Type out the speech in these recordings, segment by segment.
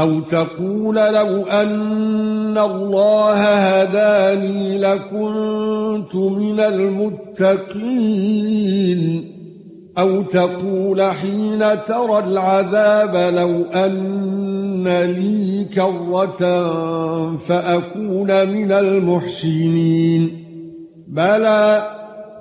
أو تقول لو أن الله هداني لكنت من المتقين أو تقول حين ترى العذاب لو أن لي كرة فأكون من المحسنين. بلى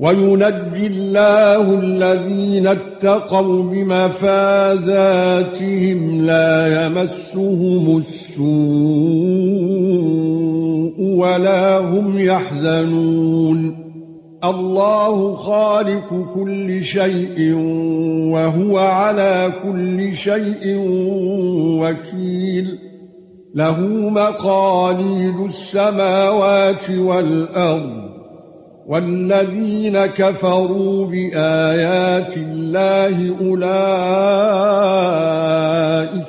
وينجي الله الذين اتقوا بمفازاتهم لا يمسهم السوء ولا هم يحزنون. الله خالق كل شيء وهو على كل شيء وكيل. له مقاليد السماوات والأرض. والذين كفروا بآيات الله أولئك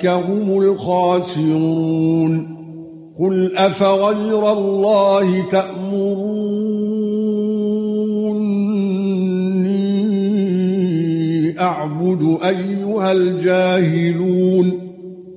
هم الخاسرون. قل أفغير الله تأمروني أعبد أيها الجاهلون.